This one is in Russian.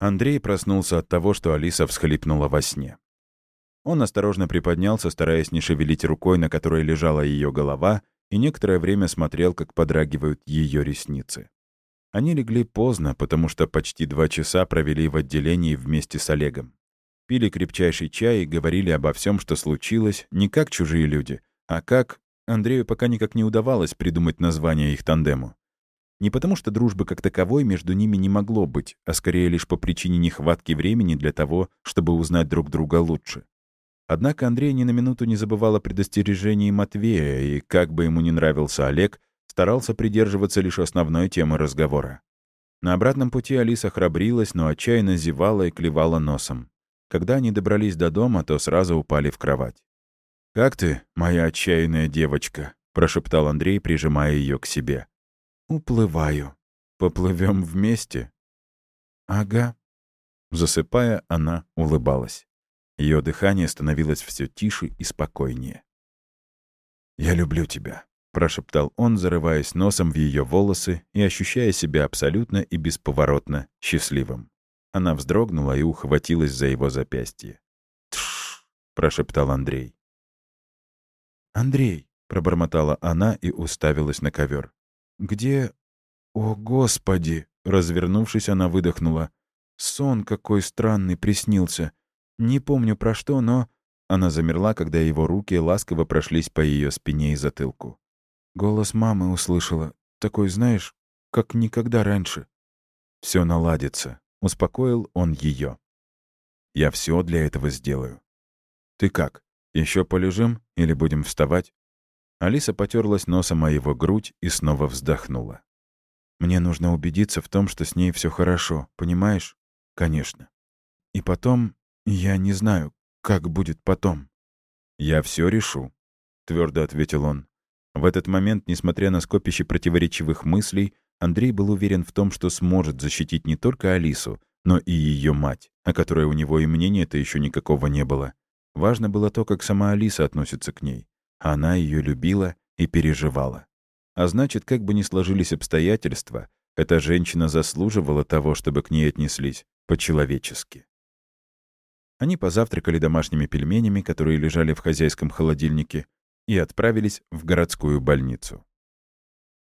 Андрей проснулся от того, что Алиса всхлипнула во сне. Он осторожно приподнялся, стараясь не шевелить рукой, на которой лежала ее голова, и некоторое время смотрел, как подрагивают ее ресницы. Они легли поздно, потому что почти два часа провели в отделении вместе с Олегом. Пили крепчайший чай и говорили обо всем, что случилось, не как чужие люди, а как... Андрею пока никак не удавалось придумать название их тандему. Не потому что дружбы как таковой между ними не могло быть, а скорее лишь по причине нехватки времени для того, чтобы узнать друг друга лучше. Однако Андрей ни на минуту не забывал о предостережении Матвея, и, как бы ему ни нравился Олег, старался придерживаться лишь основной темы разговора. На обратном пути Алиса храбрилась, но отчаянно зевала и клевала носом. Когда они добрались до дома, то сразу упали в кровать. «Как ты, моя отчаянная девочка?» — прошептал Андрей, прижимая ее к себе. «Уплываю. Поплывем вместе?» «Ага». Засыпая, она улыбалась. Ее дыхание становилось все тише и спокойнее. «Я люблю тебя», — прошептал он, зарываясь носом в ее волосы и ощущая себя абсолютно и бесповоротно счастливым. Она вздрогнула и ухватилась за его запястье. «Тш!» — прошептал Андрей. «Андрей!» — пробормотала она и уставилась на ковер. «Где...» «О, Господи!» — развернувшись, она выдохнула. «Сон какой странный приснился. Не помню про что, но...» Она замерла, когда его руки ласково прошлись по ее спине и затылку. Голос мамы услышала. Такой, знаешь, как никогда раньше. Все наладится. Успокоил он ее. Я все для этого сделаю. Ты как? Еще полежим или будем вставать? Алиса потерлась носом о его грудь и снова вздохнула. Мне нужно убедиться в том, что с ней все хорошо, понимаешь? Конечно. И потом «Я не знаю, как будет потом». «Я все решу», — твердо ответил он. В этот момент, несмотря на скопище противоречивых мыслей, Андрей был уверен в том, что сможет защитить не только Алису, но и ее мать, о которой у него и мнения-то еще никакого не было. Важно было то, как сама Алиса относится к ней. Она ее любила и переживала. А значит, как бы ни сложились обстоятельства, эта женщина заслуживала того, чтобы к ней отнеслись по-человечески. Они позавтракали домашними пельменями, которые лежали в хозяйском холодильнике, и отправились в городскую больницу.